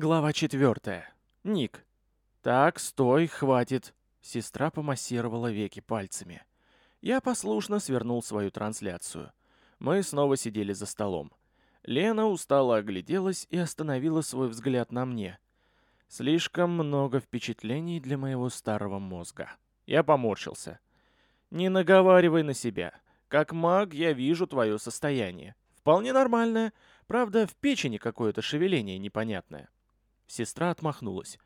Глава четвертая. Ник. «Так, стой, хватит!» Сестра помассировала веки пальцами. Я послушно свернул свою трансляцию. Мы снова сидели за столом. Лена устало огляделась и остановила свой взгляд на мне. Слишком много впечатлений для моего старого мозга. Я поморщился. «Не наговаривай на себя. Как маг я вижу твое состояние. Вполне нормальное. Правда, в печени какое-то шевеление непонятное». Сестра отмахнулась.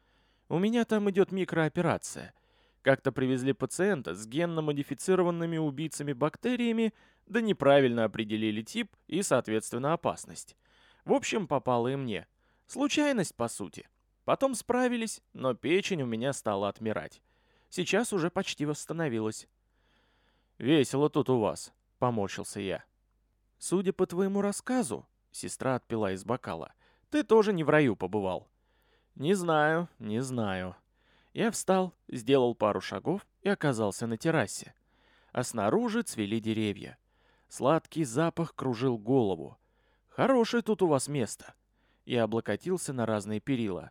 «У меня там идет микрооперация. Как-то привезли пациента с генно-модифицированными убийцами-бактериями, да неправильно определили тип и, соответственно, опасность. В общем, попало и мне. Случайность, по сути. Потом справились, но печень у меня стала отмирать. Сейчас уже почти восстановилась. «Весело тут у вас», — поморщился я. «Судя по твоему рассказу», — сестра отпила из бокала, — «ты тоже не в раю побывал». «Не знаю, не знаю». Я встал, сделал пару шагов и оказался на террасе. А снаружи цвели деревья. Сладкий запах кружил голову. «Хорошее тут у вас место». Я облокотился на разные перила.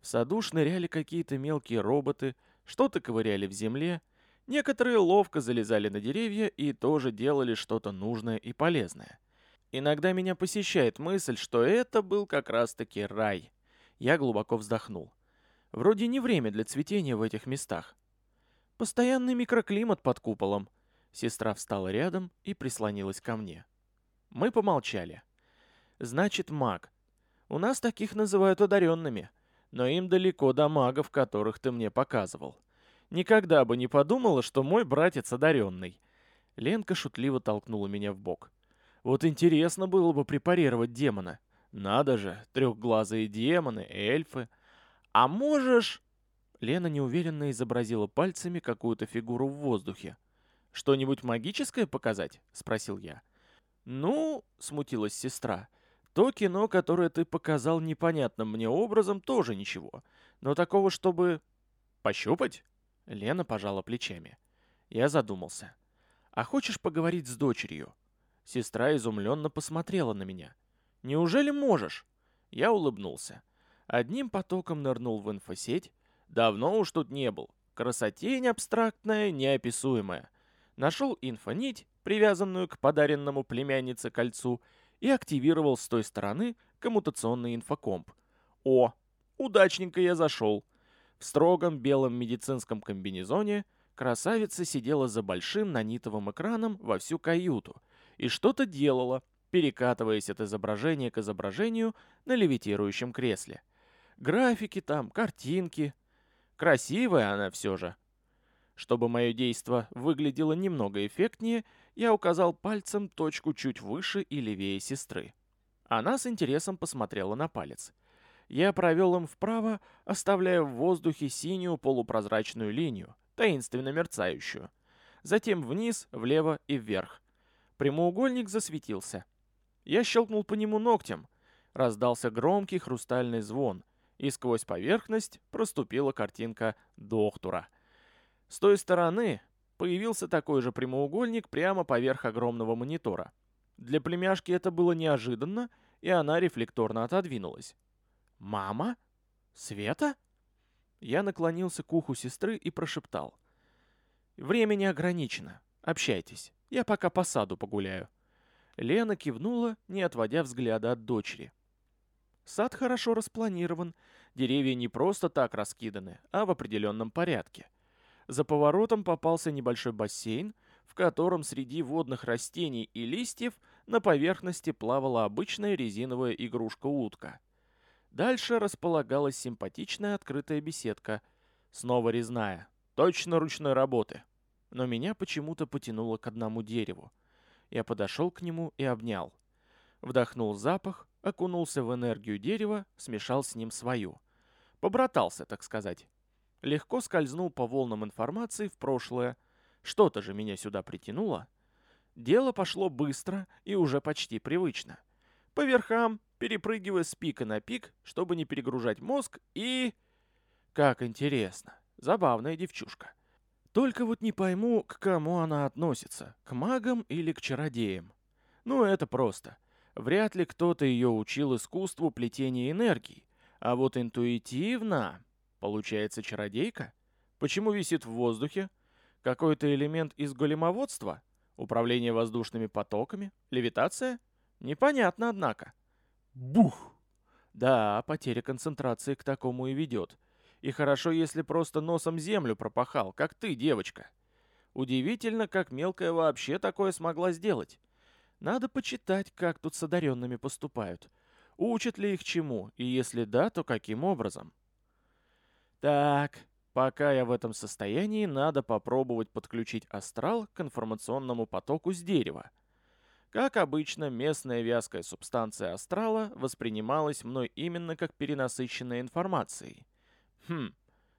В саду шныряли какие-то мелкие роботы, что-то ковыряли в земле, некоторые ловко залезали на деревья и тоже делали что-то нужное и полезное. Иногда меня посещает мысль, что это был как раз-таки рай. Я глубоко вздохнул. Вроде не время для цветения в этих местах. Постоянный микроклимат под куполом. Сестра встала рядом и прислонилась ко мне. Мы помолчали. Значит, маг. У нас таких называют одаренными, но им далеко до магов, которых ты мне показывал. Никогда бы не подумала, что мой братец одаренный. Ленка шутливо толкнула меня в бок. Вот интересно было бы препарировать демона. Надо же, трехглазые демоны, эльфы. А можешь... Лена неуверенно изобразила пальцами какую-то фигуру в воздухе. «Что-нибудь магическое показать?» — спросил я. «Ну...» — смутилась сестра. «То кино, которое ты показал непонятным мне образом, тоже ничего. Но такого, чтобы... пощупать?» Лена пожала плечами. Я задумался. «А хочешь поговорить с дочерью?» Сестра изумленно посмотрела на меня. Неужели можешь?» Я улыбнулся. Одним потоком нырнул в инфосеть. Давно уж тут не был. Красотень абстрактная, неописуемая. Нашел инфонить, привязанную к подаренному племяннице кольцу, и активировал с той стороны коммутационный инфокомп. О, удачненько я зашел. В строгом белом медицинском комбинезоне красавица сидела за большим нанитовым экраном во всю каюту и что-то делала, перекатываясь от изображения к изображению на левитирующем кресле. Графики там, картинки. Красивая она все же. Чтобы мое действо выглядело немного эффектнее, я указал пальцем точку чуть выше и левее сестры. Она с интересом посмотрела на палец. Я провел им вправо, оставляя в воздухе синюю полупрозрачную линию, таинственно мерцающую. Затем вниз, влево и вверх. Прямоугольник засветился — я щелкнул по нему ногтем. Раздался громкий хрустальный звон, и сквозь поверхность проступила картинка доктора. С той стороны появился такой же прямоугольник прямо поверх огромного монитора. Для племяшки это было неожиданно, и она рефлекторно отодвинулась. «Мама? Света?» Я наклонился к уху сестры и прошептал. «Время не ограничено. Общайтесь. Я пока по саду погуляю». Лена кивнула, не отводя взгляда от дочери. Сад хорошо распланирован, деревья не просто так раскиданы, а в определенном порядке. За поворотом попался небольшой бассейн, в котором среди водных растений и листьев на поверхности плавала обычная резиновая игрушка-утка. Дальше располагалась симпатичная открытая беседка, снова резная, точно ручной работы. Но меня почему-то потянуло к одному дереву. Я подошел к нему и обнял. Вдохнул запах, окунулся в энергию дерева, смешал с ним свою. Побратался, так сказать. Легко скользнул по волнам информации в прошлое. Что-то же меня сюда притянуло. Дело пошло быстро и уже почти привычно. По верхам, перепрыгивая с пика на пик, чтобы не перегружать мозг, и... Как интересно. Забавная девчушка. Только вот не пойму, к кому она относится, к магам или к чародеям. Ну, это просто. Вряд ли кто-то ее учил искусству плетения энергии, А вот интуитивно... Получается чародейка? Почему висит в воздухе? Какой-то элемент из големоводства? Управление воздушными потоками? Левитация? Непонятно, однако. Бух! Да, потеря концентрации к такому и ведет. И хорошо, если просто носом землю пропахал, как ты, девочка. Удивительно, как мелкая вообще такое смогла сделать. Надо почитать, как тут с одаренными поступают. Учат ли их чему, и если да, то каким образом? Так, пока я в этом состоянии, надо попробовать подключить астрал к информационному потоку с дерева. Как обычно, местная вязкая субстанция астрала воспринималась мной именно как перенасыщенная информацией. Хм,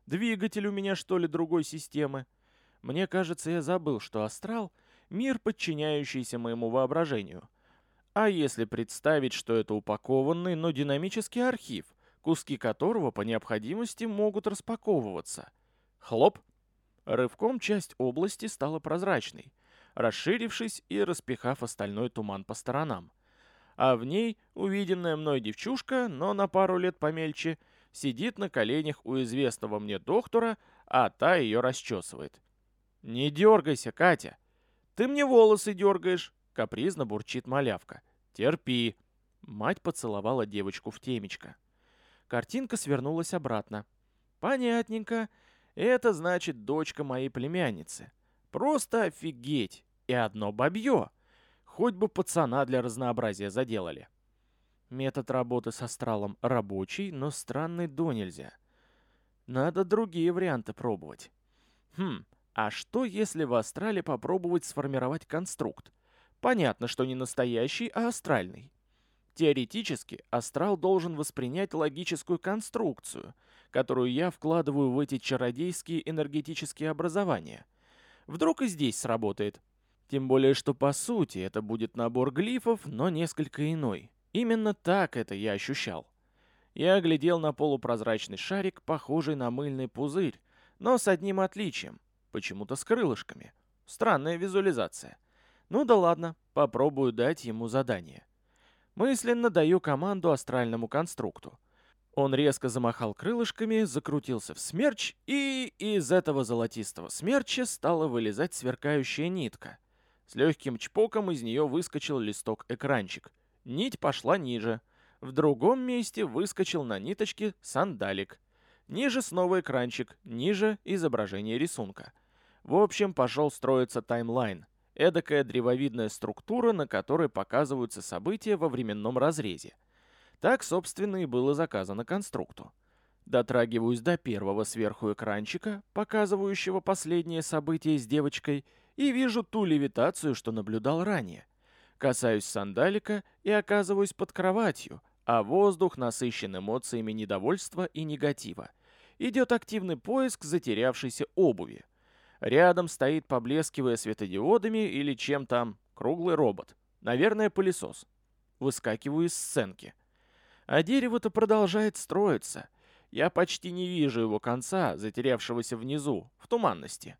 двигатель у меня что ли другой системы? Мне кажется, я забыл, что астрал — мир, подчиняющийся моему воображению. А если представить, что это упакованный, но динамический архив, куски которого по необходимости могут распаковываться? Хлоп! Рывком часть области стала прозрачной, расширившись и распихав остальной туман по сторонам. А в ней увиденная мной девчушка, но на пару лет помельче, сидит на коленях у известного мне доктора, а та ее расчесывает. «Не дергайся, Катя! Ты мне волосы дергаешь!» — капризно бурчит малявка. «Терпи!» Мать поцеловала девочку в темечко. Картинка свернулась обратно. «Понятненько. Это значит дочка моей племянницы. Просто офигеть! И одно бабье! Хоть бы пацана для разнообразия заделали!» Метод работы с астралом рабочий, но странный до нельзя. Надо другие варианты пробовать. Хм, а что если в астрале попробовать сформировать конструкт? Понятно, что не настоящий, а астральный. Теоретически, астрал должен воспринять логическую конструкцию, которую я вкладываю в эти чародейские энергетические образования. Вдруг и здесь сработает. Тем более, что по сути это будет набор глифов, но несколько иной. Именно так это я ощущал. Я глядел на полупрозрачный шарик, похожий на мыльный пузырь, но с одним отличием. Почему-то с крылышками. Странная визуализация. Ну да ладно, попробую дать ему задание. Мысленно даю команду астральному конструкту. Он резко замахал крылышками, закрутился в смерч, и из этого золотистого смерча стала вылезать сверкающая нитка. С легким чпоком из нее выскочил листок-экранчик. Нить пошла ниже. В другом месте выскочил на ниточке сандалик. Ниже снова экранчик, ниже изображение рисунка. В общем, пошел строиться таймлайн. Эдакая древовидная структура, на которой показываются события во временном разрезе. Так, собственно, и было заказано конструкту. Дотрагиваюсь до первого сверху экранчика, показывающего последнее событие с девочкой, и вижу ту левитацию, что наблюдал ранее. Касаюсь сандалика и оказываюсь под кроватью, а воздух насыщен эмоциями недовольства и негатива. Идет активный поиск затерявшейся обуви. Рядом стоит, поблескивая светодиодами или чем там, круглый робот. Наверное, пылесос. Выскакиваю из сценки. А дерево-то продолжает строиться. Я почти не вижу его конца, затерявшегося внизу, в туманности.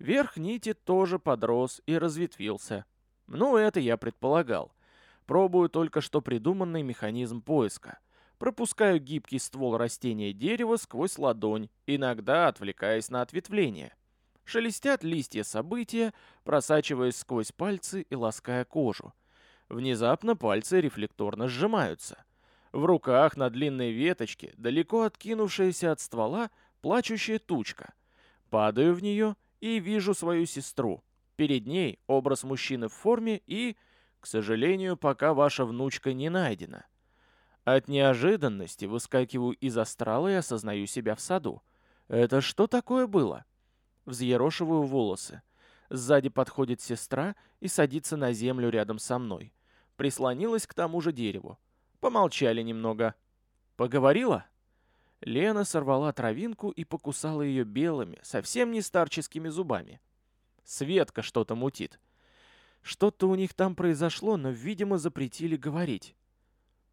Верх нити тоже подрос и разветвился. Ну, это я предполагал. Пробую только что придуманный механизм поиска. Пропускаю гибкий ствол растения дерева сквозь ладонь, иногда отвлекаясь на ответвление. Шелестят листья события, просачиваясь сквозь пальцы и лаская кожу. Внезапно пальцы рефлекторно сжимаются. В руках на длинной веточке, далеко откинувшаяся от ствола, плачущая тучка. Падаю в нее и вижу свою сестру. Перед ней образ мужчины в форме и, к сожалению, пока ваша внучка не найдена. От неожиданности выскакиваю из астрала и осознаю себя в саду. Это что такое было? Взъерошиваю волосы. Сзади подходит сестра и садится на землю рядом со мной. Прислонилась к тому же дереву. Помолчали немного. Поговорила? Лена сорвала травинку и покусала ее белыми, совсем не старческими зубами. Светка что-то мутит. Что-то у них там произошло, но, видимо, запретили говорить.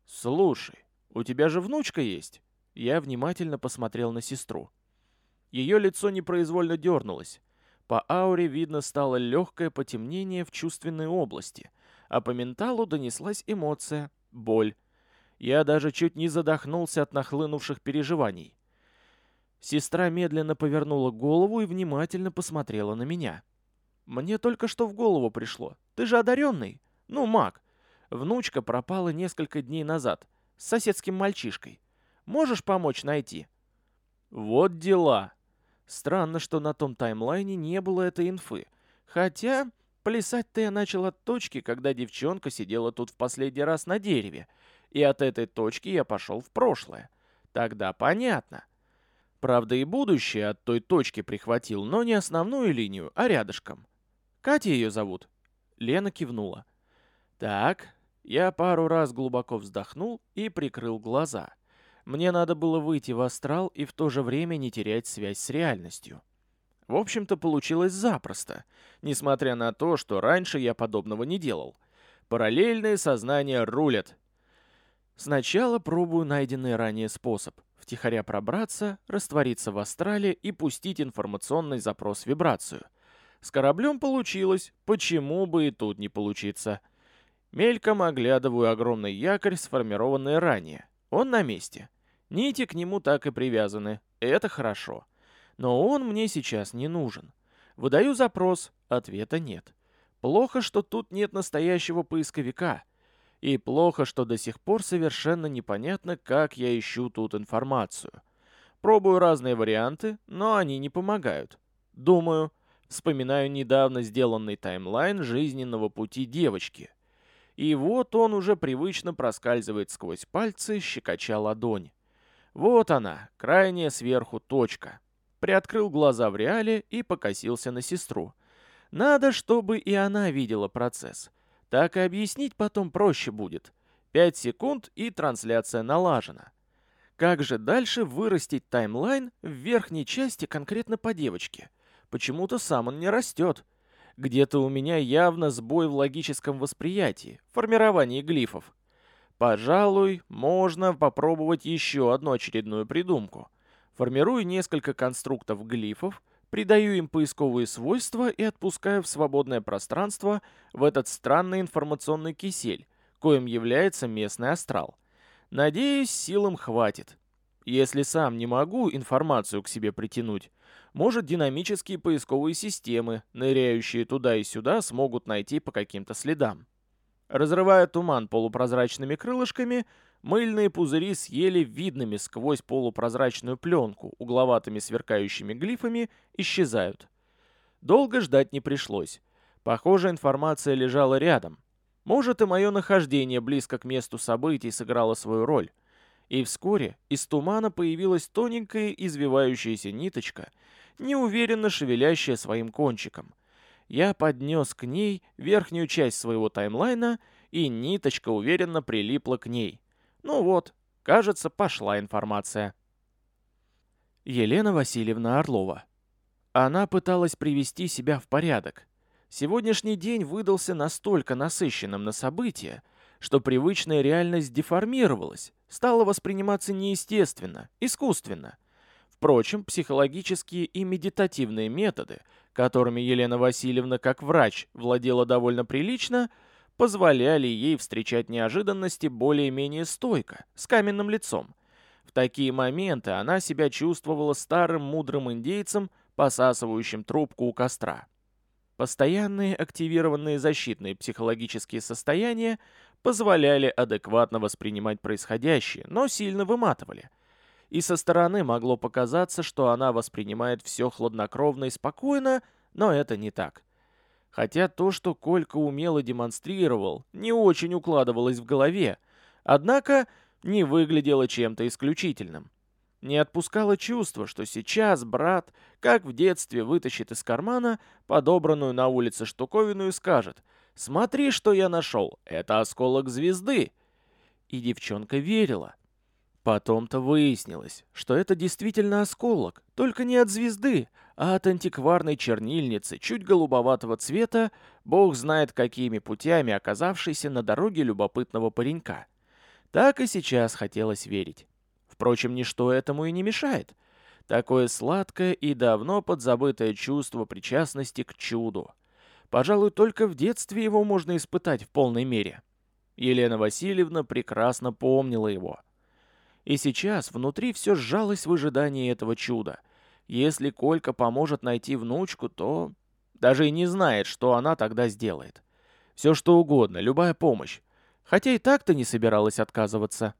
«Слушай, у тебя же внучка есть?» Я внимательно посмотрел на сестру. Ее лицо непроизвольно дернулось. По ауре видно стало легкое потемнение в чувственной области, а по менталу донеслась эмоция, боль. Я даже чуть не задохнулся от нахлынувших переживаний. Сестра медленно повернула голову и внимательно посмотрела на меня. «Мне только что в голову пришло. Ты же одаренный. Ну, маг. Внучка пропала несколько дней назад. С соседским мальчишкой. Можешь помочь найти?» «Вот дела. Странно, что на том таймлайне не было этой инфы. Хотя, плясать-то я начал от точки, когда девчонка сидела тут в последний раз на дереве. И от этой точки я пошел в прошлое. Тогда понятно. Правда, и будущее от той точки прихватил, но не основную линию, а рядышком. Катя ее зовут. Лена кивнула. Так, я пару раз глубоко вздохнул и прикрыл глаза. Мне надо было выйти в астрал и в то же время не терять связь с реальностью. В общем-то, получилось запросто, несмотря на то, что раньше я подобного не делал. Параллельные сознания рулят. Сначала пробую найденный ранее способ. Втихаря пробраться, раствориться в астрале и пустить информационный запрос в вибрацию. С кораблем получилось, почему бы и тут не получиться. Мельком оглядываю огромный якорь, сформированный ранее. Он на месте. Нити к нему так и привязаны. Это хорошо. Но он мне сейчас не нужен. Выдаю запрос, ответа нет. Плохо, что тут нет настоящего поисковика. И плохо, что до сих пор совершенно непонятно, как я ищу тут информацию. Пробую разные варианты, но они не помогают. Думаю, вспоминаю недавно сделанный таймлайн жизненного пути девочки — и вот он уже привычно проскальзывает сквозь пальцы, щекоча ладонь. Вот она, крайняя сверху точка. Приоткрыл глаза в реале и покосился на сестру. Надо, чтобы и она видела процесс. Так и объяснить потом проще будет. Пять секунд и трансляция налажена. Как же дальше вырастить таймлайн в верхней части конкретно по девочке? Почему-то сам он не растет. Где-то у меня явно сбой в логическом восприятии, формировании глифов. Пожалуй, можно попробовать еще одну очередную придумку. Формирую несколько конструктов глифов, придаю им поисковые свойства и отпускаю в свободное пространство в этот странный информационный кисель, коим является местный астрал. Надеюсь, силам хватит. Если сам не могу информацию к себе притянуть, может, динамические поисковые системы, ныряющие туда и сюда, смогут найти по каким-то следам. Разрывая туман полупрозрачными крылышками, мыльные пузыри съели видными сквозь полупрозрачную пленку угловатыми сверкающими глифами исчезают. Долго ждать не пришлось. Похоже, информация лежала рядом. Может, и мое нахождение близко к месту событий сыграло свою роль. И вскоре из тумана появилась тоненькая извивающаяся ниточка — неуверенно шевелящая своим кончиком. Я поднес к ней верхнюю часть своего таймлайна, и ниточка уверенно прилипла к ней. Ну вот, кажется, пошла информация. Елена Васильевна Орлова. Она пыталась привести себя в порядок. Сегодняшний день выдался настолько насыщенным на события, что привычная реальность деформировалась, стала восприниматься неестественно, искусственно. Впрочем, психологические и медитативные методы, которыми Елена Васильевна как врач владела довольно прилично, позволяли ей встречать неожиданности более-менее стойко, с каменным лицом. В такие моменты она себя чувствовала старым мудрым индейцем, посасывающим трубку у костра. Постоянные активированные защитные психологические состояния позволяли адекватно воспринимать происходящее, но сильно выматывали – и со стороны могло показаться, что она воспринимает все хладнокровно и спокойно, но это не так. Хотя то, что Колька умело демонстрировал, не очень укладывалось в голове, однако не выглядело чем-то исключительным. Не отпускало чувство, что сейчас брат, как в детстве, вытащит из кармана подобранную на улице штуковину и скажет «Смотри, что я нашел, это осколок звезды». И девчонка верила. Потом-то выяснилось, что это действительно осколок, только не от звезды, а от антикварной чернильницы, чуть голубоватого цвета, бог знает какими путями оказавшейся на дороге любопытного паренька. Так и сейчас хотелось верить. Впрочем, ничто этому и не мешает. Такое сладкое и давно подзабытое чувство причастности к чуду. Пожалуй, только в детстве его можно испытать в полной мере. Елена Васильевна прекрасно помнила его. И сейчас внутри все сжалось в ожидании этого чуда. Если Колька поможет найти внучку, то... Даже и не знает, что она тогда сделает. Все что угодно, любая помощь. Хотя и так-то не собиралась отказываться.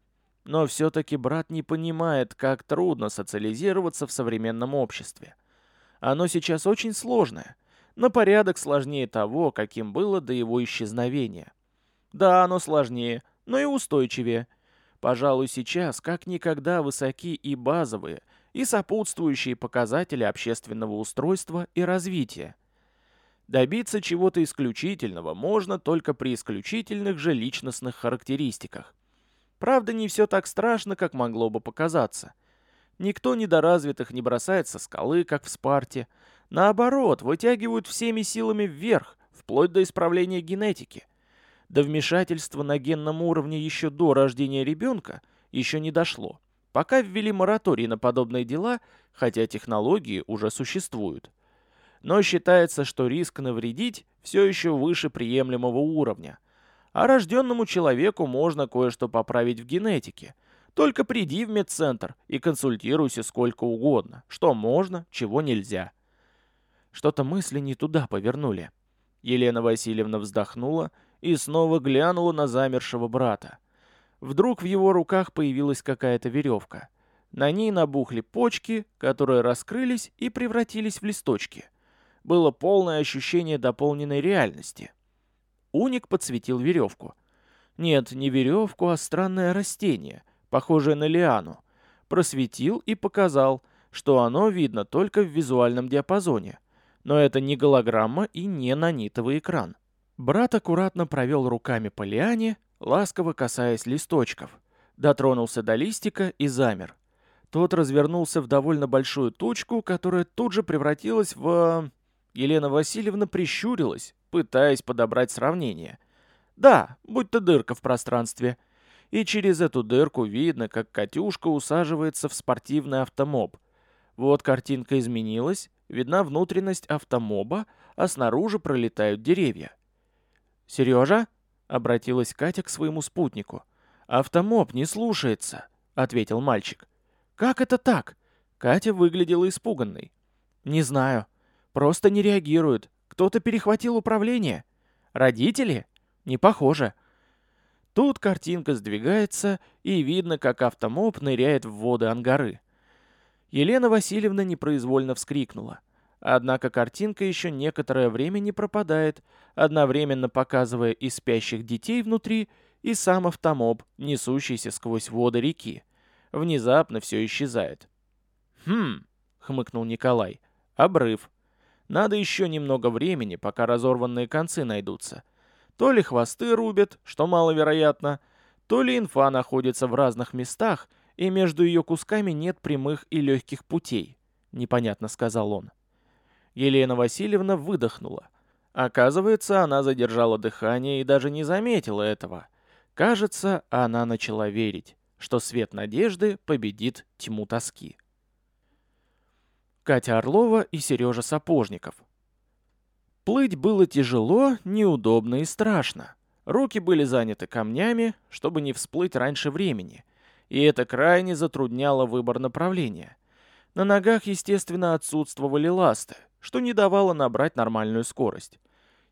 Но все-таки брат не понимает, как трудно социализироваться в современном обществе. Оно сейчас очень сложное, на порядок сложнее того, каким было до его исчезновения. Да, оно сложнее, но и устойчивее. Пожалуй, сейчас как никогда высоки и базовые, и сопутствующие показатели общественного устройства и развития. Добиться чего-то исключительного можно только при исключительных же личностных характеристиках. Правда, не все так страшно, как могло бы показаться. Никто недоразвитых не бросает со скалы, как в Спарте. Наоборот, вытягивают всеми силами вверх, вплоть до исправления генетики. До вмешательства на генном уровне еще до рождения ребенка еще не дошло. Пока ввели мораторий на подобные дела, хотя технологии уже существуют. Но считается, что риск навредить все еще выше приемлемого уровня. А рожденному человеку можно кое-что поправить в генетике. Только приди в медцентр и консультируйся сколько угодно. Что можно, чего нельзя. Что-то мысли не туда повернули. Елена Васильевна вздохнула и снова глянула на замершего брата. Вдруг в его руках появилась какая-то веревка. На ней набухли почки, которые раскрылись и превратились в листочки. Было полное ощущение дополненной реальности. Уник подсветил веревку. Нет, не веревку, а странное растение, похожее на лиану. Просветил и показал, что оно видно только в визуальном диапазоне. Но это не голограмма и не нанитовый экран. Брат аккуратно провел руками по лиане, ласково касаясь листочков. Дотронулся до листика и замер. Тот развернулся в довольно большую точку, которая тут же превратилась в... Елена Васильевна прищурилась, пытаясь подобрать сравнение. Да, будь то дырка в пространстве. И через эту дырку видно, как Катюшка усаживается в спортивный автомоб. Вот картинка изменилась, видна внутренность автомоба, а снаружи пролетают деревья. «Сережа?» — обратилась Катя к своему спутнику. «Автомоб не слушается», — ответил мальчик. «Как это так?» Катя выглядела испуганной. «Не знаю. Просто не реагирует. Кто-то перехватил управление. Родители? Не похоже». Тут картинка сдвигается, и видно, как автомоб ныряет в воды ангары. Елена Васильевна непроизвольно вскрикнула. Однако картинка еще некоторое время не пропадает, одновременно показывая и спящих детей внутри, и сам автомоб, несущийся сквозь воды реки. Внезапно все исчезает. «Хм», — хмыкнул Николай, — «обрыв. Надо еще немного времени, пока разорванные концы найдутся. То ли хвосты рубят, что маловероятно, то ли инфа находится в разных местах, и между ее кусками нет прямых и легких путей», — непонятно сказал он. Елена Васильевна выдохнула. Оказывается, она задержала дыхание и даже не заметила этого. Кажется, она начала верить, что свет надежды победит тьму тоски. Катя Орлова и Сережа Сапожников. Плыть было тяжело, неудобно и страшно. Руки были заняты камнями, чтобы не всплыть раньше времени, и это крайне затрудняло выбор направления. На ногах, естественно, отсутствовали ласты, что не давало набрать нормальную скорость.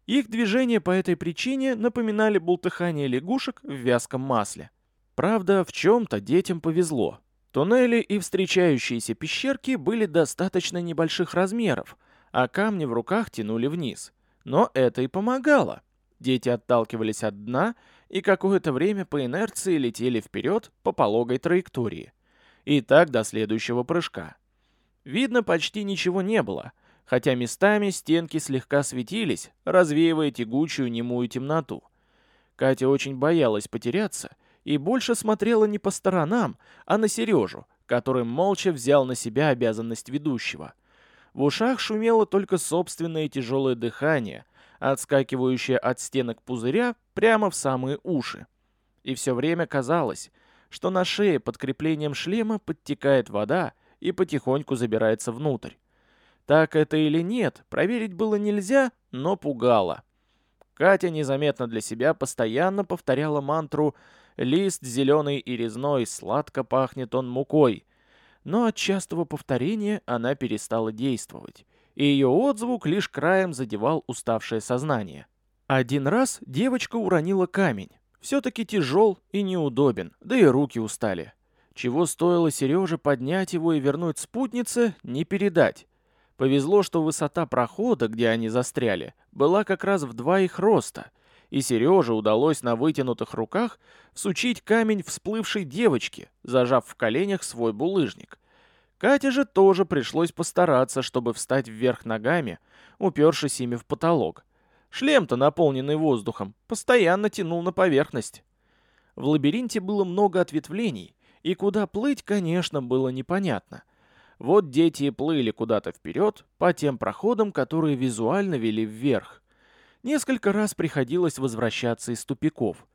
Их движения по этой причине напоминали бултыхание лягушек в вязком масле. Правда, в чем-то детям повезло. Туннели и встречающиеся пещерки были достаточно небольших размеров, а камни в руках тянули вниз. Но это и помогало. Дети отталкивались от дна и какое-то время по инерции летели вперед по пологой траектории. И так до следующего прыжка. Видно, почти ничего не было, хотя местами стенки слегка светились, развеивая тягучую немую темноту. Катя очень боялась потеряться и больше смотрела не по сторонам, а на Сережу, который молча взял на себя обязанность ведущего. В ушах шумело только собственное тяжелое дыхание, отскакивающее от стенок пузыря прямо в самые уши. И все время казалось, что на шее под креплением шлема подтекает вода и потихоньку забирается внутрь. Так это или нет, проверить было нельзя, но пугало. Катя незаметно для себя постоянно повторяла мантру «Лист зеленый и резной, сладко пахнет он мукой». Но от частого повторения она перестала действовать, и ее отзвук лишь краем задевал уставшее сознание. Один раз девочка уронила камень. Все-таки тяжел и неудобен, да и руки устали. Чего стоило Сереже поднять его и вернуть спутнице, не передать. Повезло, что высота прохода, где они застряли, была как раз в два их роста, и Сереже удалось на вытянутых руках всучить камень всплывшей девочке, зажав в коленях свой булыжник. Кате же тоже пришлось постараться, чтобы встать вверх ногами, упершись ими в потолок. Шлем-то, наполненный воздухом, постоянно тянул на поверхность. В лабиринте было много ответвлений, и куда плыть, конечно, было непонятно. Вот дети и плыли куда-то вперед, по тем проходам, которые визуально вели вверх. Несколько раз приходилось возвращаться из тупиков.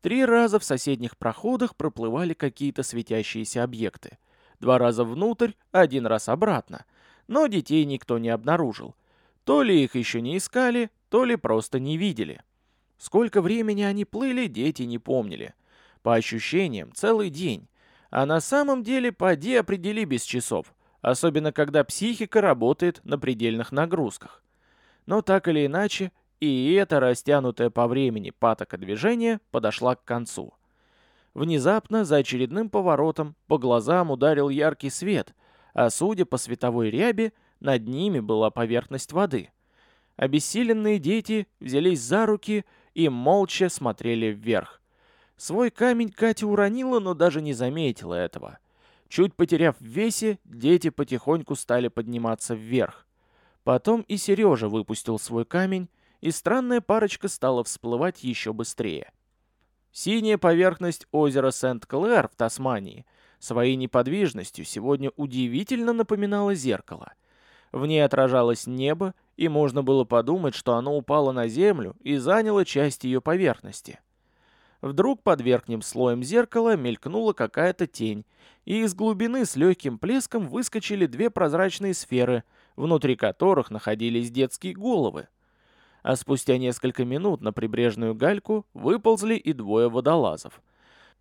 Три раза в соседних проходах проплывали какие-то светящиеся объекты. Два раза внутрь, один раз обратно. Но детей никто не обнаружил. То ли их еще не искали, то ли просто не видели. Сколько времени они плыли, дети не помнили. По ощущениям, целый день. А на самом деле поди определи без часов, особенно когда психика работает на предельных нагрузках. Но так или иначе, и эта растянутая по времени патока движения подошла к концу. Внезапно, за очередным поворотом, по глазам ударил яркий свет, а судя по световой ряби, над ними была поверхность воды. Обессиленные дети взялись за руки и молча смотрели вверх. Свой камень Катя уронила, но даже не заметила этого. Чуть потеряв в весе, дети потихоньку стали подниматься вверх. Потом и Сережа выпустил свой камень, и странная парочка стала всплывать еще быстрее. Синяя поверхность озера Сент-Клэр в Тасмании своей неподвижностью сегодня удивительно напоминала зеркало. В ней отражалось небо, и можно было подумать, что оно упало на землю и заняло часть ее поверхности. Вдруг под верхним слоем зеркала мелькнула какая-то тень, и из глубины с легким плеском выскочили две прозрачные сферы, внутри которых находились детские головы. А спустя несколько минут на прибрежную гальку выползли и двое водолазов.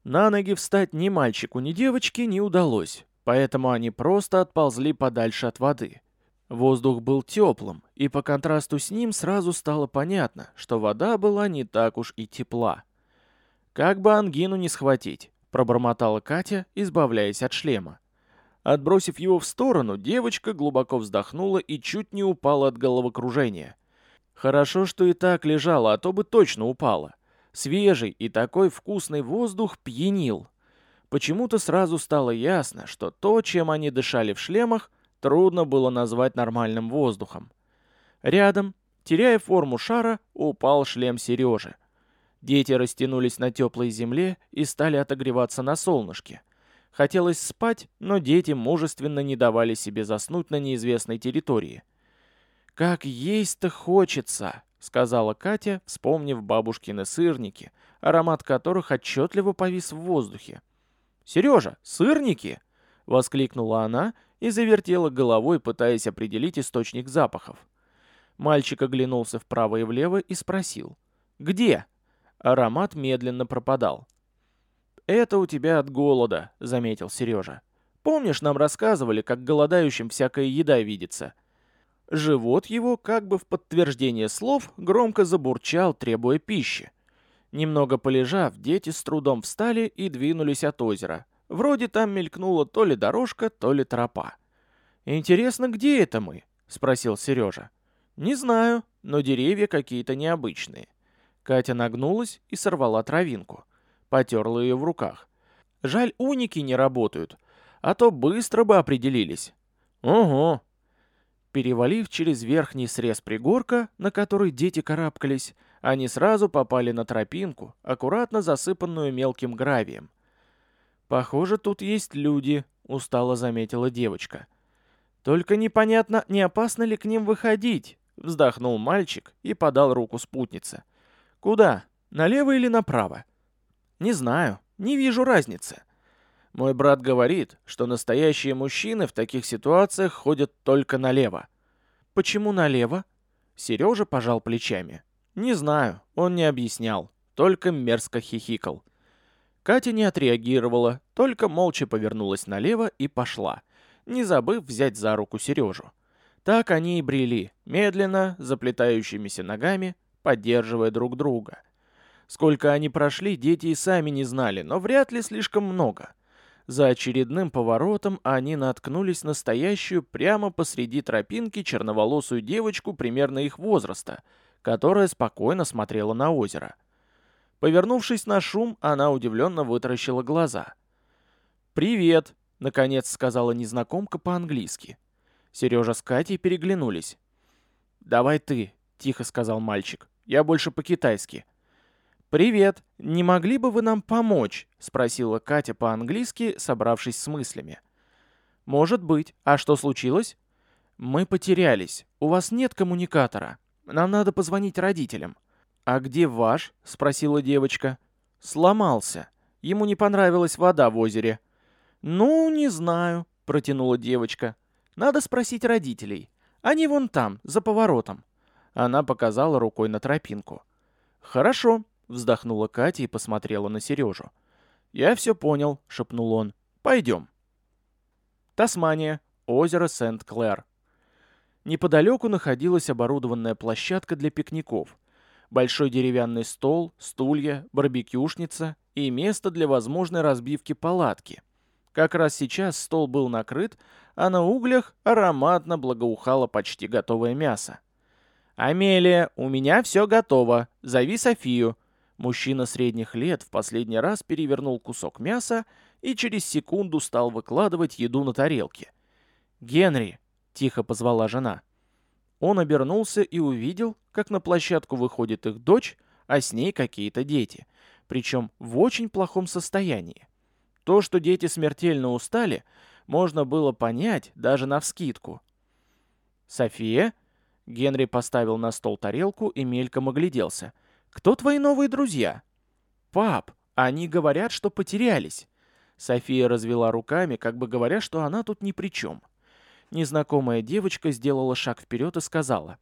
На ноги встать ни мальчику, ни девочке не удалось, поэтому они просто отползли подальше от воды. Воздух был теплым, и по контрасту с ним сразу стало понятно, что вода была не так уж и тепла. «Как бы ангину не схватить», — пробормотала Катя, избавляясь от шлема. Отбросив его в сторону, девочка глубоко вздохнула и чуть не упала от головокружения. Хорошо, что и так лежала, а то бы точно упала. Свежий и такой вкусный воздух пьянил. Почему-то сразу стало ясно, что то, чем они дышали в шлемах, трудно было назвать нормальным воздухом. Рядом, теряя форму шара, упал шлем Сережи. Дети растянулись на теплой земле и стали отогреваться на солнышке. Хотелось спать, но дети мужественно не давали себе заснуть на неизвестной территории. «Как есть-то хочется!» — сказала Катя, вспомнив бабушкины сырники, аромат которых отчетливо повис в воздухе. «Сережа, сырники!» — воскликнула она и завертела головой, пытаясь определить источник запахов. Мальчик оглянулся вправо и влево и спросил. «Где?» Аромат медленно пропадал. «Это у тебя от голода», — заметил Сережа. «Помнишь, нам рассказывали, как голодающим всякая еда видится?» Живот его, как бы в подтверждение слов, громко забурчал, требуя пищи. Немного полежав, дети с трудом встали и двинулись от озера. Вроде там мелькнула то ли дорожка, то ли тропа. «Интересно, где это мы?» — спросил Сережа. «Не знаю, но деревья какие-то необычные. Катя нагнулась и сорвала травинку. Потерла ее в руках. Жаль, уники не работают, а то быстро бы определились. Ого! Перевалив через верхний срез пригорка, на который дети карабкались, они сразу попали на тропинку, аккуратно засыпанную мелким гравием. «Похоже, тут есть люди», — устало заметила девочка. «Только непонятно, не опасно ли к ним выходить?» — вздохнул мальчик и подал руку спутнице. «Куда? Налево или направо?» «Не знаю. Не вижу разницы». Мой брат говорит, что настоящие мужчины в таких ситуациях ходят только налево. «Почему налево?» Сережа пожал плечами. Не знаю, он не объяснял, только мерзко хихикал. Катя не отреагировала, только молча повернулась налево и пошла, не забыв взять за руку Сережу. Так они и брели, медленно, заплетающимися ногами, поддерживая друг друга. Сколько они прошли, дети и сами не знали, но вряд ли слишком много. За очередным поворотом они наткнулись на стоящую прямо посреди тропинки черноволосую девочку примерно их возраста, которая спокойно смотрела на озеро. Повернувшись на шум, она удивленно вытаращила глаза. «Привет!» — наконец сказала незнакомка по-английски. Сережа с Катей переглянулись. «Давай ты», — тихо сказал мальчик. «Я больше по-китайски». «Привет! Не могли бы вы нам помочь?» — спросила Катя по-английски, собравшись с мыслями. «Может быть. А что случилось?» «Мы потерялись. У вас нет коммуникатора. Нам надо позвонить родителям». «А где ваш?» — спросила девочка. «Сломался. Ему не понравилась вода в озере». «Ну, не знаю», — протянула девочка. «Надо спросить родителей. Они вон там, за поворотом». Она показала рукой на тропинку. «Хорошо», Вздохнула Катя и посмотрела на Сережу. «Я все понял», — шепнул он. «Пойдем». Тасмания. Озеро Сент-Клэр. Неподалеку находилась оборудованная площадка для пикников. Большой деревянный стол, стулья, барбекюшница и место для возможной разбивки палатки. Как раз сейчас стол был накрыт, а на углях ароматно благоухало почти готовое мясо. «Амелия, у меня все готово. Зови Софию», Мужчина средних лет в последний раз перевернул кусок мяса и через секунду стал выкладывать еду на тарелке. «Генри!» — тихо позвала жена. Он обернулся и увидел, как на площадку выходит их дочь, а с ней какие-то дети, причем в очень плохом состоянии. То, что дети смертельно устали, можно было понять даже навскидку. «София?» Генри поставил на стол тарелку и мельком огляделся — «Кто твои новые друзья?» «Пап, они говорят, что потерялись». София развела руками, как бы говоря, что она тут ни при чем. Незнакомая девочка сделала шаг вперед и сказала.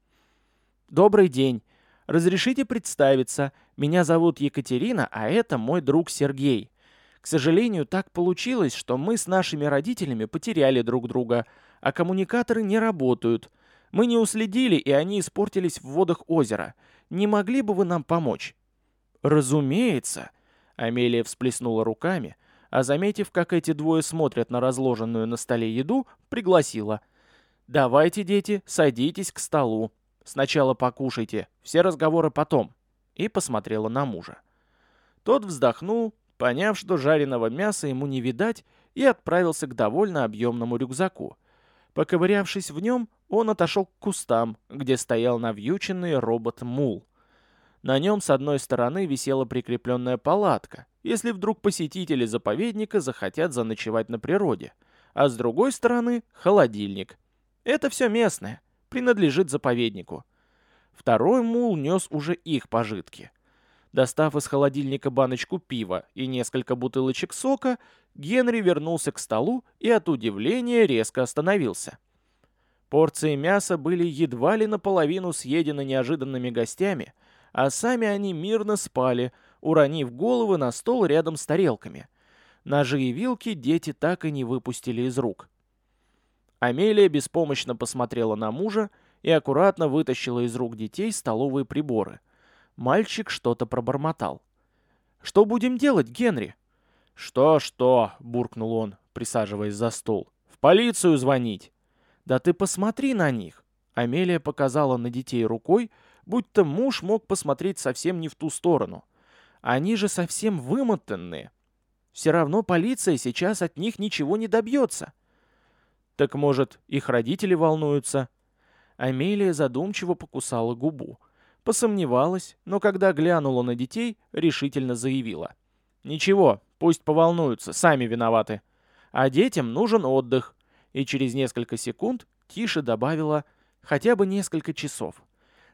«Добрый день. Разрешите представиться. Меня зовут Екатерина, а это мой друг Сергей. К сожалению, так получилось, что мы с нашими родителями потеряли друг друга, а коммуникаторы не работают. Мы не уследили, и они испортились в водах озера. Не могли бы вы нам помочь?» «Разумеется!» Амелия всплеснула руками, а заметив, как эти двое смотрят на разложенную на столе еду, пригласила. «Давайте, дети, садитесь к столу. Сначала покушайте, все разговоры потом». И посмотрела на мужа. Тот вздохнул, поняв, что жареного мяса ему не видать, и отправился к довольно объемному рюкзаку. Поковырявшись в нем, он отошел к кустам, где стоял навьюченный робот-мул. На нем с одной стороны висела прикрепленная палатка, если вдруг посетители заповедника захотят заночевать на природе, а с другой стороны — холодильник. Это все местное, принадлежит заповеднику. Второй мул нес уже их пожитки. Достав из холодильника баночку пива и несколько бутылочек сока, Генри вернулся к столу и от удивления резко остановился. Порции мяса были едва ли наполовину съедены неожиданными гостями, а сами они мирно спали, уронив головы на стол рядом с тарелками. Ножи и вилки дети так и не выпустили из рук. Амелия беспомощно посмотрела на мужа и аккуратно вытащила из рук детей столовые приборы. Мальчик что-то пробормотал. «Что будем делать, Генри?» «Что-что?» — буркнул он, присаживаясь за стол. «В полицию звонить!» «Да ты посмотри на них!» Амелия показала на детей рукой, будто муж мог посмотреть совсем не в ту сторону. Они же совсем вымотанные. Все равно полиция сейчас от них ничего не добьется. Так может, их родители волнуются? Амелия задумчиво покусала губу. Посомневалась, но когда глянула на детей, решительно заявила. «Ничего, пусть поволнуются, сами виноваты. А детям нужен отдых и через несколько секунд тише добавила «хотя бы несколько часов».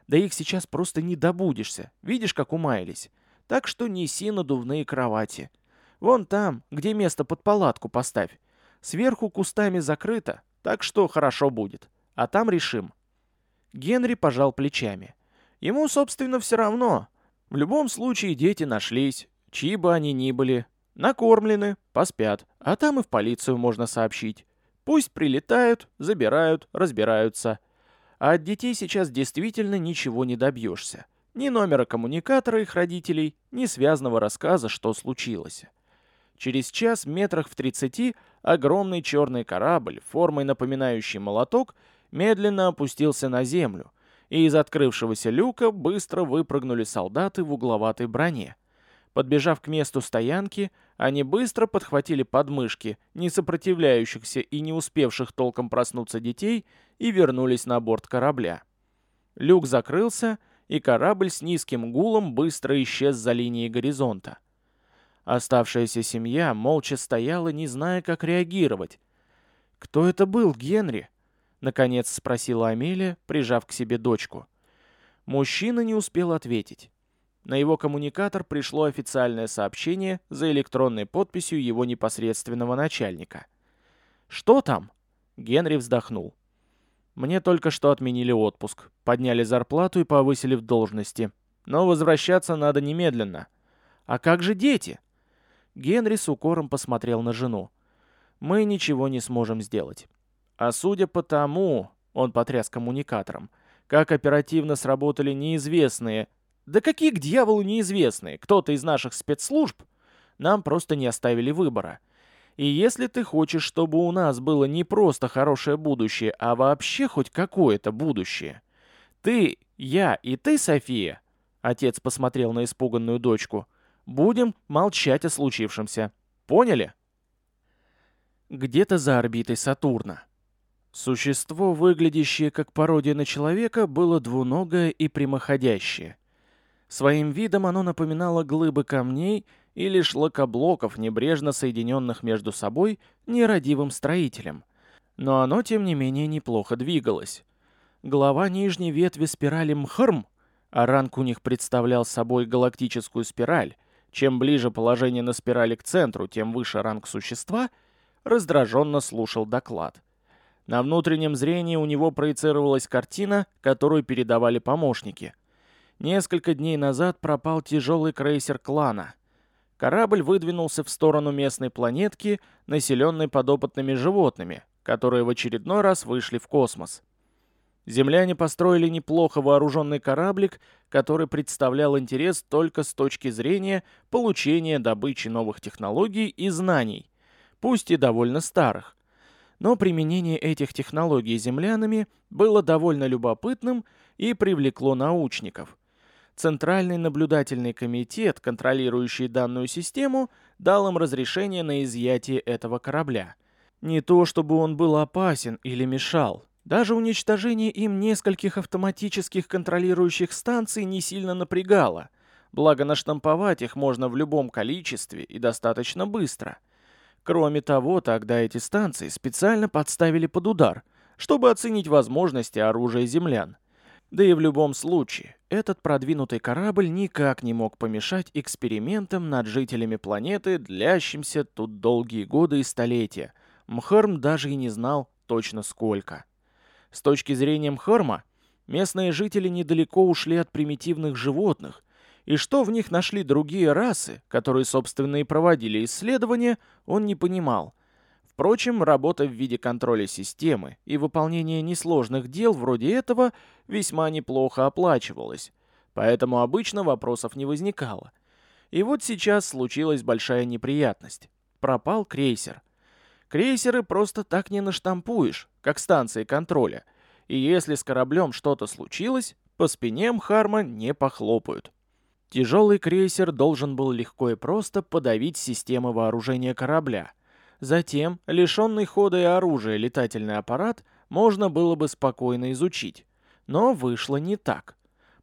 Да их сейчас просто не добудешься, видишь, как умаялись. Так что неси надувные кровати. Вон там, где место под палатку поставь. Сверху кустами закрыто, так что хорошо будет. А там решим. Генри пожал плечами. Ему, собственно, все равно. В любом случае дети нашлись, чьи бы они ни были. Накормлены, поспят, а там и в полицию можно сообщить. Пусть прилетают, забирают, разбираются. А от детей сейчас действительно ничего не добьешься. Ни номера коммуникатора их родителей, ни связанного рассказа, что случилось. Через час метрах в 30 огромный черный корабль, формой напоминающий молоток, медленно опустился на землю, и из открывшегося люка быстро выпрыгнули солдаты в угловатой броне. Подбежав к месту стоянки, они быстро подхватили подмышки не сопротивляющихся и не успевших толком проснуться детей и вернулись на борт корабля. Люк закрылся, и корабль с низким гулом быстро исчез за линией горизонта. Оставшаяся семья молча стояла, не зная, как реагировать. «Кто это был, Генри?» — наконец спросила Амелия, прижав к себе дочку. Мужчина не успел ответить. На его коммуникатор пришло официальное сообщение за электронной подписью его непосредственного начальника. «Что там?» Генри вздохнул. «Мне только что отменили отпуск, подняли зарплату и повысили в должности. Но возвращаться надо немедленно. А как же дети?» Генри с укором посмотрел на жену. «Мы ничего не сможем сделать. А судя по тому...» — он потряс коммуникатором. «Как оперативно сработали неизвестные да какие к дьяволу неизвестные, кто-то из наших спецслужб, нам просто не оставили выбора. И если ты хочешь, чтобы у нас было не просто хорошее будущее, а вообще хоть какое-то будущее, ты, я и ты, София, отец посмотрел на испуганную дочку, будем молчать о случившемся. Поняли? Где-то за орбитой Сатурна. Существо, выглядящее как пародия на человека, было двуногое и прямоходящее. Своим видом оно напоминало глыбы камней или шлакоблоков, небрежно соединенных между собой нерадивым строителем. Но оно, тем не менее, неплохо двигалось. Голова нижней ветви спирали Мхрм, а ранг у них представлял собой галактическую спираль. Чем ближе положение на спирали к центру, тем выше ранг существа, раздраженно слушал доклад. На внутреннем зрении у него проецировалась картина, которую передавали помощники. Несколько дней назад пропал тяжелый крейсер клана. Корабль выдвинулся в сторону местной планетки, населенной подопытными животными, которые в очередной раз вышли в космос. Земляне построили неплохо вооруженный кораблик, который представлял интерес только с точки зрения получения добычи новых технологий и знаний, пусть и довольно старых. Но применение этих технологий землянами было довольно любопытным и привлекло научников. Центральный наблюдательный комитет, контролирующий данную систему, дал им разрешение на изъятие этого корабля. Не то чтобы он был опасен или мешал. Даже уничтожение им нескольких автоматических контролирующих станций не сильно напрягало. Благо наштамповать их можно в любом количестве и достаточно быстро. Кроме того, тогда эти станции специально подставили под удар, чтобы оценить возможности оружия землян. Да и в любом случае, этот продвинутый корабль никак не мог помешать экспериментам над жителями планеты, длящимся тут долгие годы и столетия. Мхарм даже и не знал точно сколько. С точки зрения Мхарма, местные жители недалеко ушли от примитивных животных, и что в них нашли другие расы, которые, собственно, и проводили исследования, он не понимал – Впрочем, работа в виде контроля системы и выполнение несложных дел вроде этого весьма неплохо оплачивалась, поэтому обычно вопросов не возникало. И вот сейчас случилась большая неприятность. Пропал крейсер. Крейсеры просто так не наштампуешь, как станции контроля, и если с кораблем что-то случилось, по спине Мхарма не похлопают. Тяжелый крейсер должен был легко и просто подавить системы вооружения корабля – Затем, лишенный хода и оружия летательный аппарат можно было бы спокойно изучить. Но вышло не так.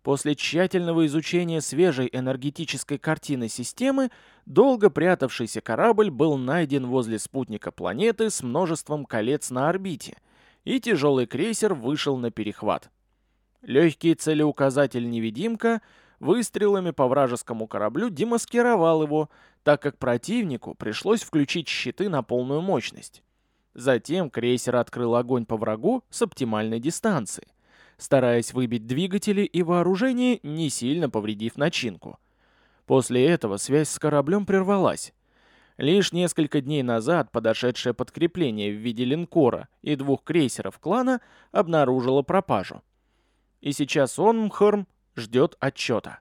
После тщательного изучения свежей энергетической картины системы, долго прятавшийся корабль был найден возле спутника планеты с множеством колец на орбите, и тяжелый крейсер вышел на перехват. Легкий целеуказатель-невидимка выстрелами по вражескому кораблю демаскировал его, так как противнику пришлось включить щиты на полную мощность. Затем крейсер открыл огонь по врагу с оптимальной дистанции. стараясь выбить двигатели и вооружение, не сильно повредив начинку. После этого связь с кораблем прервалась. Лишь несколько дней назад подошедшее подкрепление в виде линкора и двух крейсеров клана обнаружило пропажу. И сейчас он, Мхорм, ждет отчета.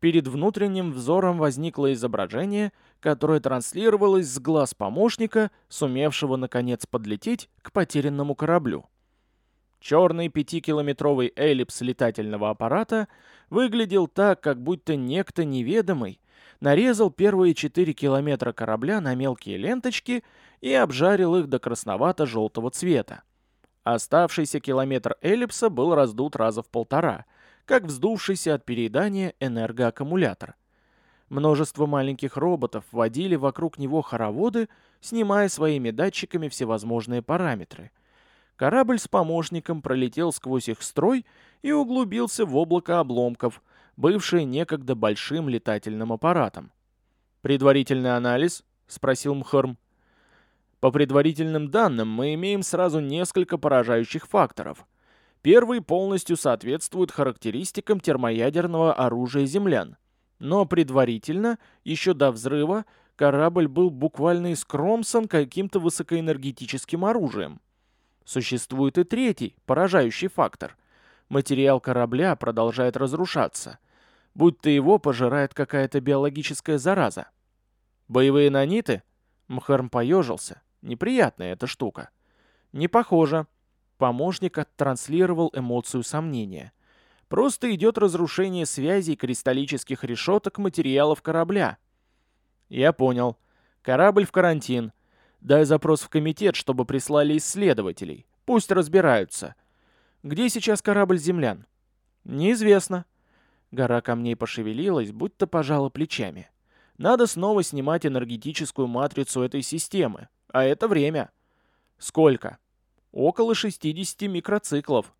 Перед внутренним взором возникло изображение, которое транслировалось с глаз помощника, сумевшего наконец подлететь к потерянному кораблю. Черный пятикилометровый эллипс летательного аппарата выглядел так, как будто некто неведомый нарезал первые 4 километра корабля на мелкие ленточки и обжарил их до красновато-желтого цвета. Оставшийся километр эллипса был раздут раза в полтора, как вздувшийся от переедания энергоаккумулятор. Множество маленьких роботов водили вокруг него хороводы, снимая своими датчиками всевозможные параметры. Корабль с помощником пролетел сквозь их строй и углубился в облако обломков, бывшее некогда большим летательным аппаратом. «Предварительный анализ?» — спросил Мхарм. По предварительным данным мы имеем сразу несколько поражающих факторов. Первый полностью соответствует характеристикам термоядерного оружия землян. Но предварительно, еще до взрыва, корабль был буквально искромсан каким-то высокоэнергетическим оружием. Существует и третий, поражающий фактор. Материал корабля продолжает разрушаться будто его пожирает какая-то биологическая зараза. Боевые наниты? Мхарм поежился. Неприятная эта штука. Не похоже. Помощник оттранслировал эмоцию сомнения. Просто идет разрушение связей кристаллических решеток материалов корабля. Я понял. Корабль в карантин. Дай запрос в комитет, чтобы прислали исследователей. Пусть разбираются. Где сейчас корабль землян? Неизвестно. Гора камней пошевелилась, будто пожала плечами. Надо снова снимать энергетическую матрицу этой системы. А это время. Сколько? Около 60 микроциклов.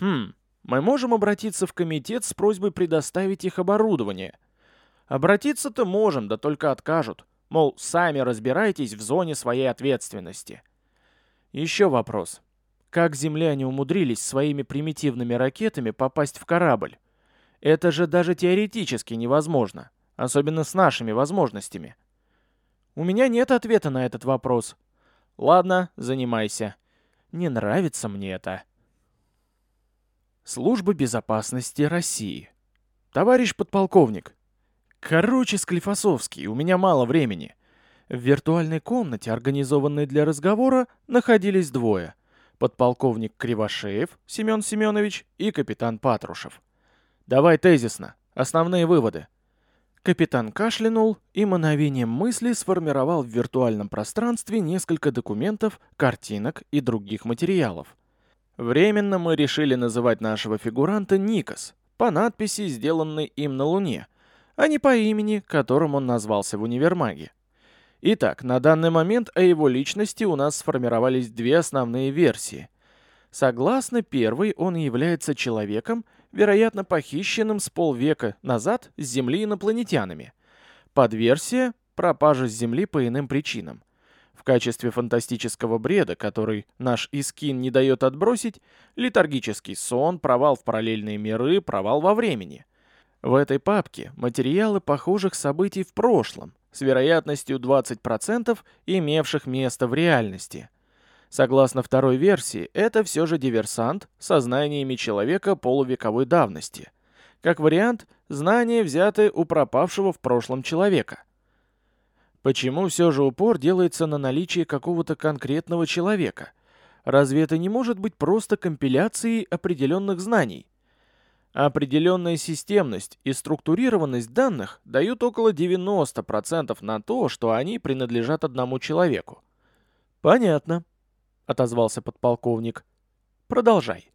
Хм, мы можем обратиться в комитет с просьбой предоставить их оборудование. Обратиться-то можем, да только откажут. Мол, сами разбирайтесь в зоне своей ответственности. Еще вопрос. Как земляне умудрились своими примитивными ракетами попасть в корабль? Это же даже теоретически невозможно, особенно с нашими возможностями. У меня нет ответа на этот вопрос. Ладно, занимайся. Не нравится мне это. Служба безопасности России. Товарищ подполковник. Короче, Склифосовский, у меня мало времени. В виртуальной комнате, организованной для разговора, находились двое. Подполковник Кривошеев Семен Семенович и капитан Патрушев. Давай тезисно. Основные выводы. Капитан кашлянул и мановением мысли сформировал в виртуальном пространстве несколько документов, картинок и других материалов. Временно мы решили называть нашего фигуранта Никос, по надписи, сделанной им на Луне, а не по имени, которым он назвался в универмаге. Итак, на данный момент о его личности у нас сформировались две основные версии. Согласно первой, он является человеком, вероятно, похищенным с полвека назад с Земли инопланетянами. Подверсия – пропажа с Земли по иным причинам. В качестве фантастического бреда, который наш Искин не дает отбросить, летаргический сон, провал в параллельные миры, провал во времени. В этой папке материалы похожих событий в прошлом, с вероятностью 20% имевших место в реальности – Согласно второй версии, это все же диверсант со знаниями человека полувековой давности. Как вариант, знания взяты у пропавшего в прошлом человека. Почему все же упор делается на наличие какого-то конкретного человека? Разве это не может быть просто компиляцией определенных знаний? Определенная системность и структурированность данных дают около 90% на то, что они принадлежат одному человеку. Понятно отозвался подполковник. Продолжай.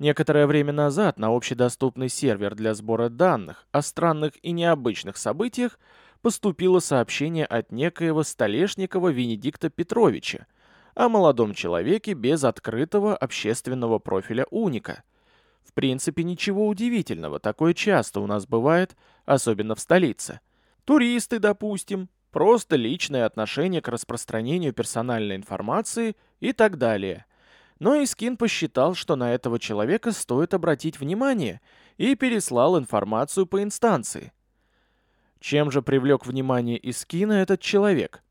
Некоторое время назад на общедоступный сервер для сбора данных о странных и необычных событиях поступило сообщение от некоего Столешникова Венедикта Петровича о молодом человеке без открытого общественного профиля уника. В принципе, ничего удивительного, такое часто у нас бывает, особенно в столице. Туристы, допустим, Просто личное отношение к распространению персональной информации и так далее. но Искин посчитал, что на этого человека стоит обратить внимание, и переслал информацию по инстанции. Чем же привлек внимание Искина этот человек?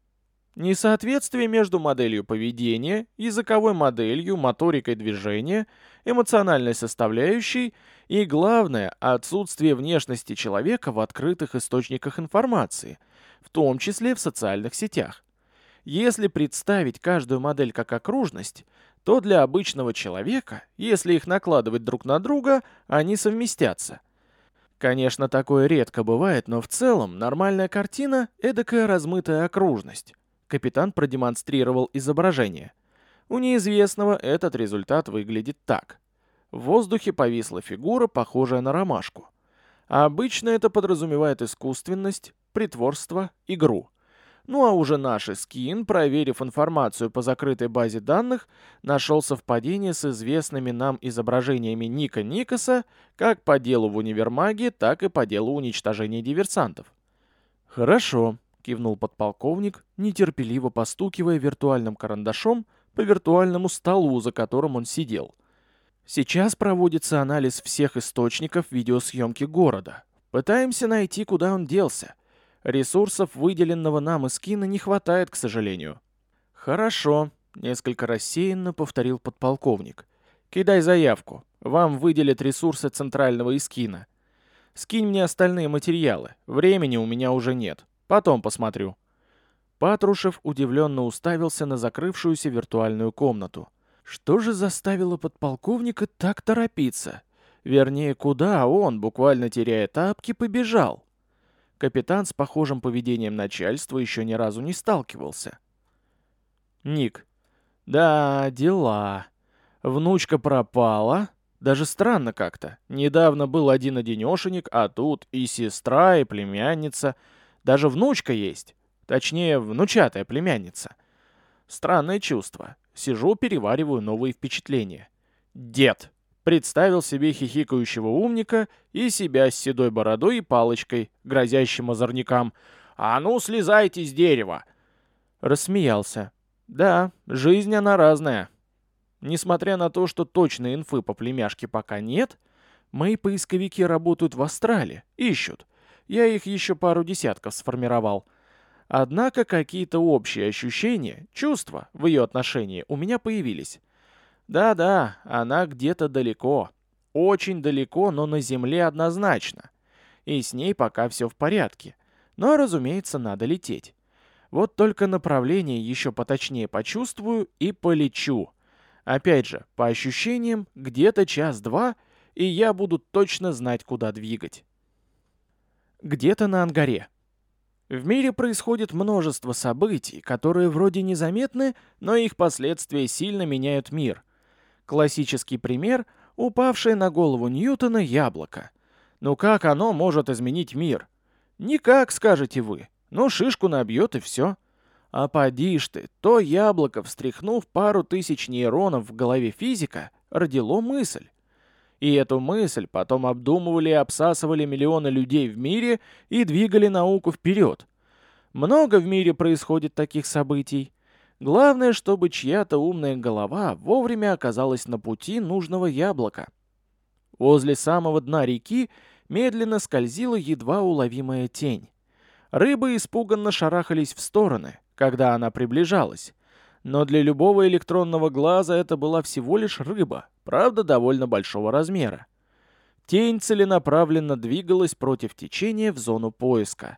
Несоответствие между моделью поведения, языковой моделью, моторикой движения, эмоциональной составляющей и, главное, отсутствие внешности человека в открытых источниках информации, в том числе в социальных сетях. Если представить каждую модель как окружность, то для обычного человека, если их накладывать друг на друга, они совместятся. Конечно, такое редко бывает, но в целом нормальная картина – эдакая размытая окружность. Капитан продемонстрировал изображение. У неизвестного этот результат выглядит так. В воздухе повисла фигура, похожая на ромашку. А обычно это подразумевает искусственность, притворство, игру. Ну а уже наш скин, проверив информацию по закрытой базе данных, нашел совпадение с известными нам изображениями Ника Никаса как по делу в универмаге, так и по делу уничтожения диверсантов. «Хорошо», кивнул подполковник, нетерпеливо постукивая виртуальным карандашом по виртуальному столу, за которым он сидел. Сейчас проводится анализ всех источников видеосъемки города. Пытаемся найти, куда он делся. Ресурсов, выделенного нам из кино, не хватает, к сожалению. Хорошо, несколько рассеянно повторил подполковник. Кидай заявку. Вам выделят ресурсы центрального искина. Скинь мне остальные материалы. Времени у меня уже нет. Потом посмотрю». Патрушев удивленно уставился на закрывшуюся виртуальную комнату. Что же заставило подполковника так торопиться? Вернее, куда он, буквально теряя тапки, побежал? Капитан с похожим поведением начальства еще ни разу не сталкивался. Ник. Да, дела. Внучка пропала. Даже странно как-то. Недавно был один-одинешенек, а тут и сестра, и племянница — даже внучка есть. Точнее, внучатая племянница. Странное чувство. Сижу, перевариваю новые впечатления. Дед. Представил себе хихикающего умника и себя с седой бородой и палочкой, грозящим озорникам. «А ну, слезайте с дерева!» Рассмеялся. «Да, жизнь она разная. Несмотря на то, что точной инфы по племяшке пока нет, мои поисковики работают в Астрале, ищут. Я их еще пару десятков сформировал. Однако какие-то общие ощущения, чувства в ее отношении у меня появились. Да-да, она где-то далеко. Очень далеко, но на Земле однозначно. И с ней пока все в порядке. Но, разумеется, надо лететь. Вот только направление еще поточнее почувствую и полечу. Опять же, по ощущениям, где-то час-два, и я буду точно знать, куда двигать где-то на ангаре. В мире происходит множество событий, которые вроде незаметны, но их последствия сильно меняют мир. Классический пример — упавшее на голову Ньютона яблоко. Ну как оно может изменить мир? Никак, скажете вы. Ну шишку набьет и все. А поди ж ты, то яблоко, встряхнув пару тысяч нейронов в голове физика, родило мысль. И эту мысль потом обдумывали и обсасывали миллионы людей в мире и двигали науку вперед. Много в мире происходит таких событий. Главное, чтобы чья-то умная голова вовремя оказалась на пути нужного яблока. Возле самого дна реки медленно скользила едва уловимая тень. Рыбы испуганно шарахались в стороны, когда она приближалась. Но для любого электронного глаза это была всего лишь рыба, правда довольно большого размера. Тень целенаправленно двигалась против течения в зону поиска.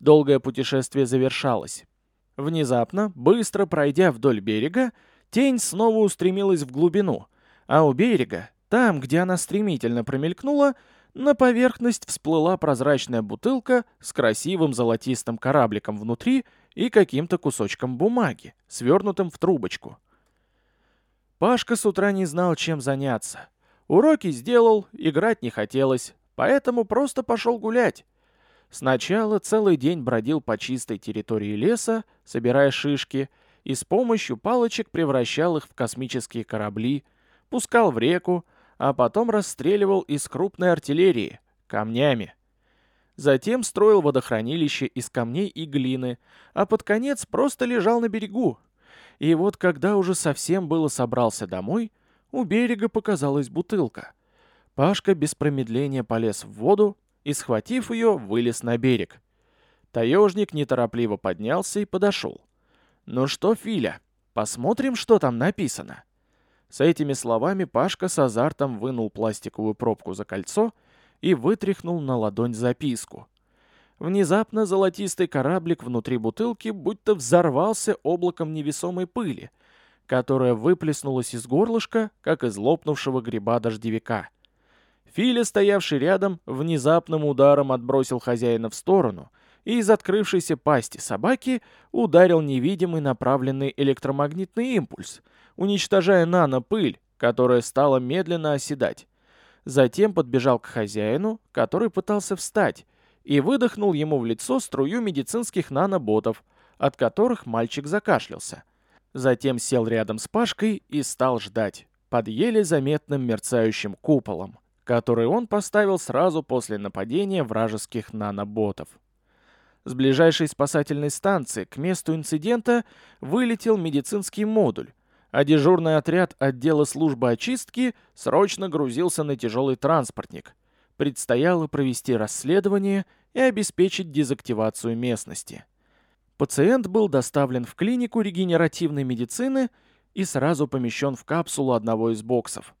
Долгое путешествие завершалось. Внезапно, быстро пройдя вдоль берега, тень снова устремилась в глубину, а у берега, там, где она стремительно промелькнула, на поверхность всплыла прозрачная бутылка с красивым золотистым корабликом внутри и каким-то кусочком бумаги, свернутым в трубочку. Пашка с утра не знал, чем заняться. Уроки сделал, играть не хотелось, поэтому просто пошел гулять. Сначала целый день бродил по чистой территории леса, собирая шишки, и с помощью палочек превращал их в космические корабли, пускал в реку, а потом расстреливал из крупной артиллерии, камнями. Затем строил водохранилище из камней и глины, а под конец просто лежал на берегу. И вот когда уже совсем было собрался домой, у берега показалась бутылка. Пашка без промедления полез в воду и, схватив ее, вылез на берег. Таежник неторопливо поднялся и подошел. «Ну что, Филя, посмотрим, что там написано». С этими словами Пашка с азартом вынул пластиковую пробку за кольцо и вытряхнул на ладонь записку. Внезапно золотистый кораблик внутри бутылки будто взорвался облаком невесомой пыли, которая выплеснулась из горлышка, как из лопнувшего гриба дождевика. Филя, стоявший рядом, внезапным ударом отбросил хозяина в сторону и из открывшейся пасти собаки ударил невидимый направленный электромагнитный импульс, уничтожая нано-пыль, которая стала медленно оседать. Затем подбежал к хозяину, который пытался встать, и выдохнул ему в лицо струю медицинских наноботов, от которых мальчик закашлялся. Затем сел рядом с Пашкой и стал ждать, под еле заметным мерцающим куполом, который он поставил сразу после нападения вражеских наноботов. С ближайшей спасательной станции к месту инцидента вылетел медицинский модуль, а дежурный отряд отдела службы очистки срочно грузился на тяжелый транспортник. Предстояло провести расследование и обеспечить дезактивацию местности. Пациент был доставлен в клинику регенеративной медицины и сразу помещен в капсулу одного из боксов.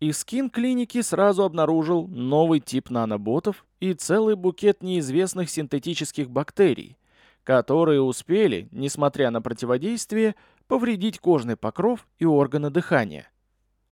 Искин клиники сразу обнаружил новый тип наноботов и целый букет неизвестных синтетических бактерий, которые успели, несмотря на противодействие, повредить кожный покров и органы дыхания.